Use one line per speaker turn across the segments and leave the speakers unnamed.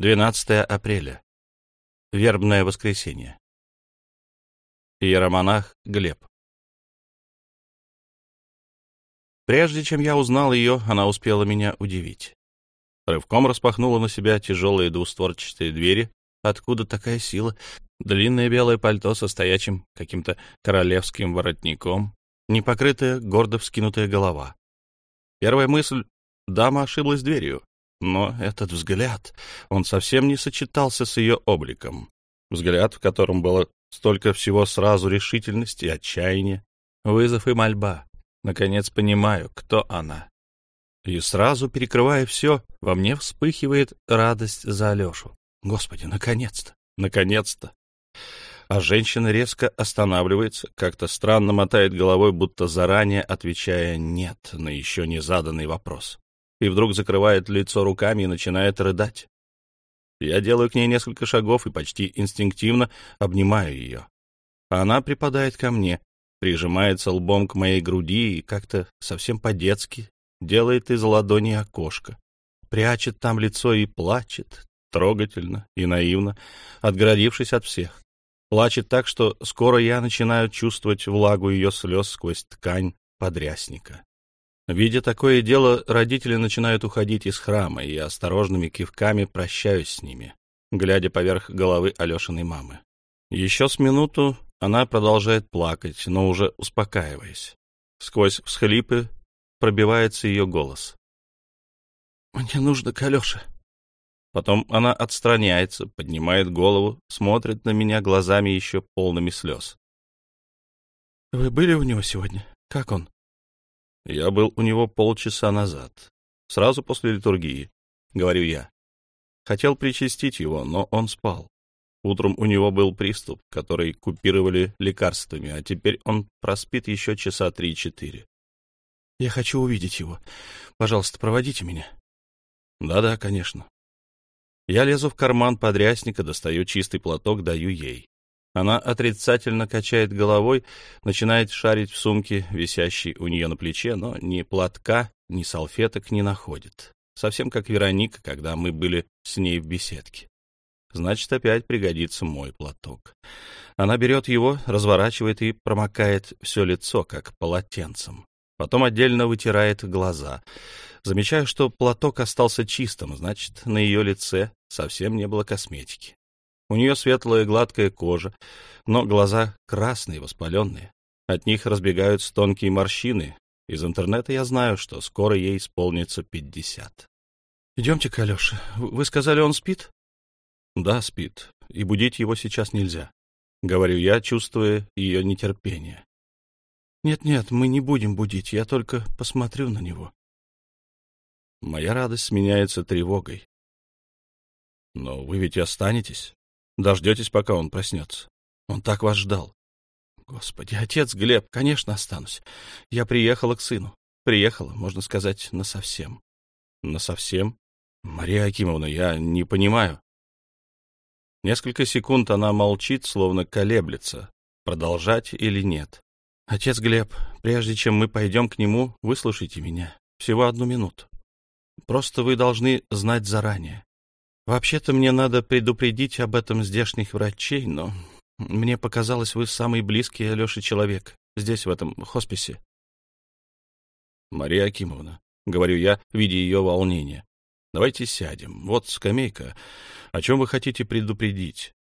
12 апреля. Вербное воскресенье. Иеромонах Глеб. Прежде чем я узнал ее, она успела меня удивить. Рывком распахнула на себя тяжелые двустворчатые двери. Откуда такая сила? Длинное белое пальто со стоячим каким-то королевским воротником, непокрытая, гордо вскинутая голова. Первая мысль — дама ошиблась дверью. Но этот взгляд, он совсем не сочетался с ее обликом. Взгляд, в котором было столько всего сразу решительности, отчаяния, вызов и мольба. Наконец понимаю, кто она. И сразу, перекрывая все, во мне вспыхивает радость за Алешу. Господи, наконец-то, наконец-то. А женщина резко останавливается, как-то странно мотает головой, будто заранее отвечая «нет» на еще не заданный вопрос и вдруг закрывает лицо руками и начинает рыдать. Я делаю к ней несколько шагов и почти инстинктивно обнимаю ее. Она припадает ко мне, прижимается лбом к моей груди и как-то совсем по-детски делает из ладони окошко, прячет там лицо и плачет, трогательно и наивно, отгородившись от всех. Плачет так, что скоро я начинаю чувствовать влагу ее слез сквозь ткань подрясника. Видя такое дело, родители начинают уходить из храма, и осторожными кивками прощаюсь с ними, глядя поверх головы Алешиной мамы. Еще с минуту она продолжает плакать, но уже успокаиваясь. Сквозь всхлипы пробивается ее голос. «Мне нужно к Алёше». Потом она отстраняется, поднимает голову, смотрит на меня глазами еще полными слез. «Вы были у него сегодня? Как он?» Я был у него полчаса назад, сразу после литургии, говорю я. Хотел причастить его, но он спал. Утром у него был приступ, который купировали лекарствами, а теперь он проспит еще часа три-четыре. Я хочу увидеть его. Пожалуйста, проводите меня. Да-да, конечно. Я лезу в карман подрясника, достаю чистый платок, даю ей. Она отрицательно качает головой, начинает шарить в сумке, висящей у нее на плече, но ни платка, ни салфеток не находит. Совсем как Вероника, когда мы были с ней в беседке. Значит, опять пригодится мой платок. Она берет его, разворачивает и промокает все лицо, как полотенцем. Потом отдельно вытирает глаза. Замечаю, что платок остался чистым, значит, на ее лице совсем не было косметики. У нее светлая гладкая кожа, но глаза красные, воспаленные. От них разбегаются тонкие морщины. Из интернета я знаю, что скоро ей исполнится пятьдесят. — Идемте к Алёше. Вы сказали, он спит? — Да, спит. И будить его сейчас нельзя. — говорю я, чувствуя ее нетерпение. «Нет, — Нет-нет, мы не будем будить, я только посмотрю на него. Моя радость сменяется тревогой. — Но вы ведь останетесь? Дождетесь, пока он проснется. Он так вас ждал. Господи, отец Глеб, конечно, останусь. Я приехала к сыну. Приехала, можно сказать, насовсем. Насовсем? Мария Акимовна, я не понимаю. Несколько секунд она молчит, словно колеблется, продолжать или нет. Отец Глеб, прежде чем мы пойдем к нему, выслушайте меня. Всего одну минуту. Просто вы должны знать заранее. Вообще-то мне надо предупредить об этом здешних врачей, но мне показалось, вы самый близкий Алёше человек здесь, в этом хосписе. Мария Акимовна, — говорю я, видя ее волнение, — давайте сядем. Вот скамейка. О чем вы хотите предупредить?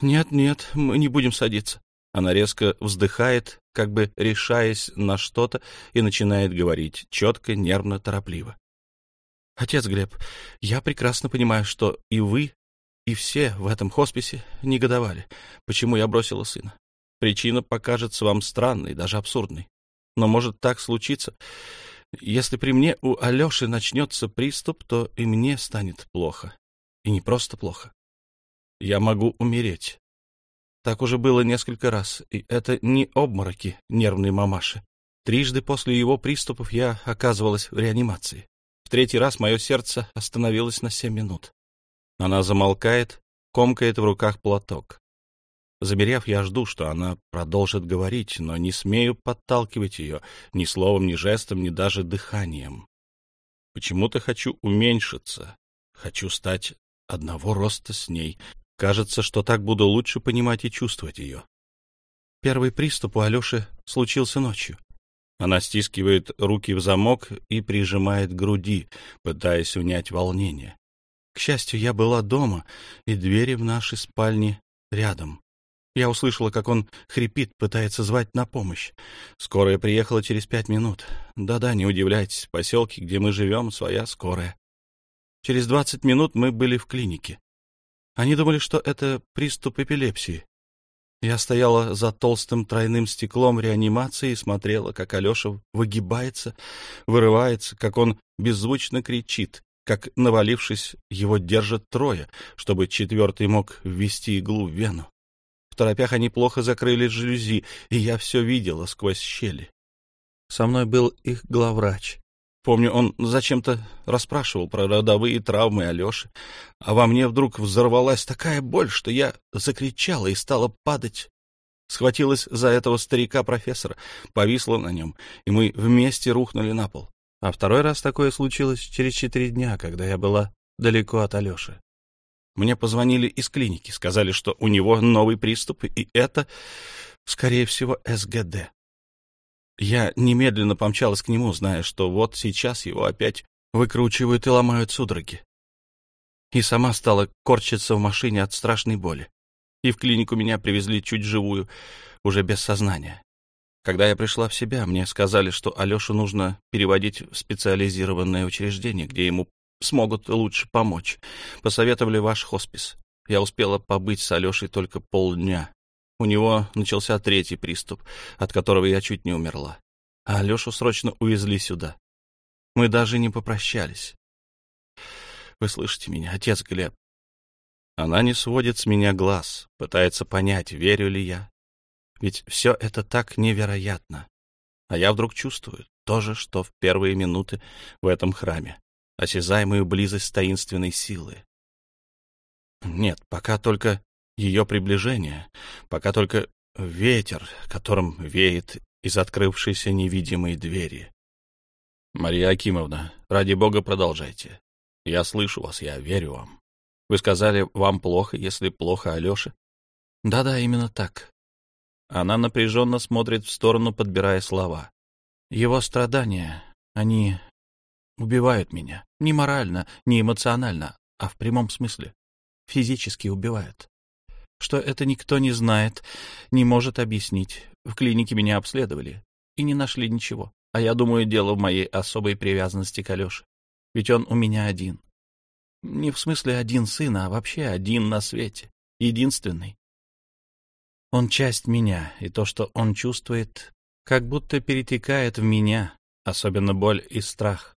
Нет, нет, мы не будем садиться. Она резко вздыхает, как бы решаясь на что-то, и начинает говорить четко, нервно, торопливо. Отец Глеб, я прекрасно понимаю, что и вы, и все в этом хосписе негодовали, почему я бросила сына. Причина покажется вам странной, даже абсурдной. Но может так случиться. Если при мне у Алеши начнется приступ, то и мне станет плохо. И не просто плохо. Я могу умереть. Так уже было несколько раз, и это не обмороки нервной мамаши. Трижды после его приступов я оказывалась в реанимации третий раз мое сердце остановилось на семь минут. Она замолкает, комкает в руках платок. Замерев, я жду, что она продолжит говорить, но не смею подталкивать ее ни словом, ни жестом, ни даже дыханием. Почему-то хочу уменьшиться, хочу стать одного роста с ней. Кажется, что так буду лучше понимать и чувствовать ее. Первый приступ у Алеши случился ночью. Она стискивает руки в замок и прижимает груди, пытаясь унять волнение. К счастью, я была дома, и двери в нашей спальне рядом. Я услышала, как он хрипит, пытается звать на помощь. Скорая приехала через пять минут. Да-да, не удивляйтесь, в поселке, где мы живем, своя скорая. Через двадцать минут мы были в клинике. Они думали, что это приступ эпилепсии. Я стояла за толстым тройным стеклом реанимации и смотрела, как Алеша выгибается, вырывается, как он беззвучно кричит, как, навалившись, его держат трое, чтобы четвертый мог ввести иглу в вену. В торопях они плохо закрыли жалюзи, и я все видела сквозь щели. Со мной был их главврач. Помню, он зачем-то расспрашивал про родовые травмы Алеши, а во мне вдруг взорвалась такая боль, что я закричала и стала падать. Схватилась за этого старика-профессора, повисла на нем, и мы вместе рухнули на пол. А второй раз такое случилось через четыре дня, когда я была далеко от Алеши. Мне позвонили из клиники, сказали, что у него новый приступ, и это, скорее всего, СГД. Я немедленно помчалась к нему, зная, что вот сейчас его опять выкручивают и ломают судороги. И сама стала корчиться в машине от страшной боли. И в клинику меня привезли чуть живую, уже без сознания. Когда я пришла в себя, мне сказали, что Алешу нужно переводить в специализированное учреждение, где ему смогут лучше помочь. Посоветовали ваш хоспис. Я успела побыть с Алешей только полдня, у него начался третий приступ, от которого я чуть не умерла. А Алешу срочно увезли сюда. Мы даже не попрощались. Вы слышите меня, отец Глеб? Она не сводит с меня глаз, пытается понять, верю ли я. Ведь все это так невероятно. А я вдруг чувствую то же, что в первые минуты в этом храме. Осязаемую близость таинственной силы. Нет, пока только ее приближение, пока только ветер, которым веет из открывшейся невидимой двери. Мария Акимовна, ради бога, продолжайте. Я слышу вас, я верю вам. Вы сказали, вам плохо, если плохо Алёше? Да-да, именно так. Она напряженно смотрит в сторону, подбирая слова. Его страдания, они убивают меня. Не морально, не эмоционально, а в прямом смысле. Физически убивают что это никто не знает, не может объяснить. В клинике меня обследовали и не нашли ничего. А я думаю, дело в моей особой привязанности к Алёше. Ведь он у меня один. Не в смысле один сын, а вообще один на свете. Единственный. Он часть меня, и то, что он чувствует, как будто перетекает в меня, особенно боль и страх.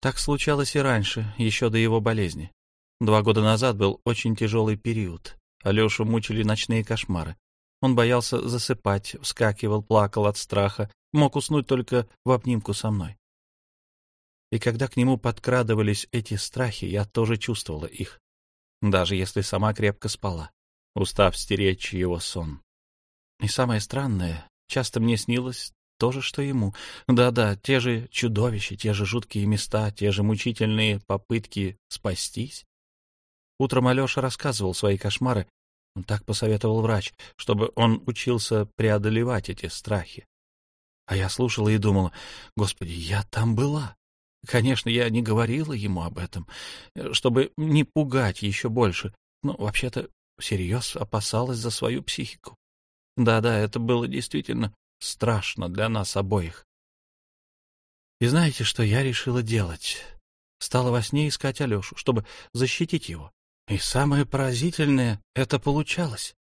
Так случалось и раньше, еще до его болезни. Два года назад был очень тяжелый период. Алешу мучили ночные кошмары. Он боялся засыпать, вскакивал, плакал от страха, мог уснуть только в обнимку со мной. И когда к нему подкрадывались эти страхи, я тоже чувствовала их, даже если сама крепко спала, устав стеречь его сон. И самое странное, часто мне снилось то же, что ему. Да-да, те же чудовища, те же жуткие места, те же мучительные попытки спастись. Утром Алеша рассказывал свои кошмары, так посоветовал врач, чтобы он учился преодолевать эти страхи. А я слушала и думала, господи, я там была. Конечно, я не говорила ему об этом, чтобы не пугать еще больше, но вообще-то всерьез опасалась за свою психику. Да-да, это было действительно страшно для нас обоих. И знаете, что я решила делать? Стала во сне искать Алешу, чтобы защитить его. И самое поразительное — это получалось.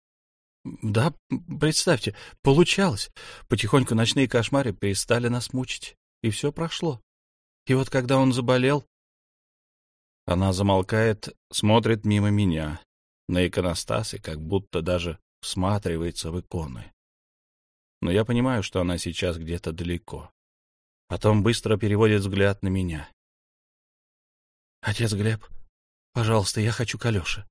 Да, представьте, получалось. Потихоньку ночные кошмары перестали нас мучить, и все прошло. И вот когда он заболел... Она замолкает, смотрит мимо меня, на иконостасы, как будто даже всматривается в иконы. Но я понимаю, что она сейчас где-то далеко. Потом быстро переводит взгляд на меня. — Отец Глеб, Пожалуйста, я хочу к Алёше.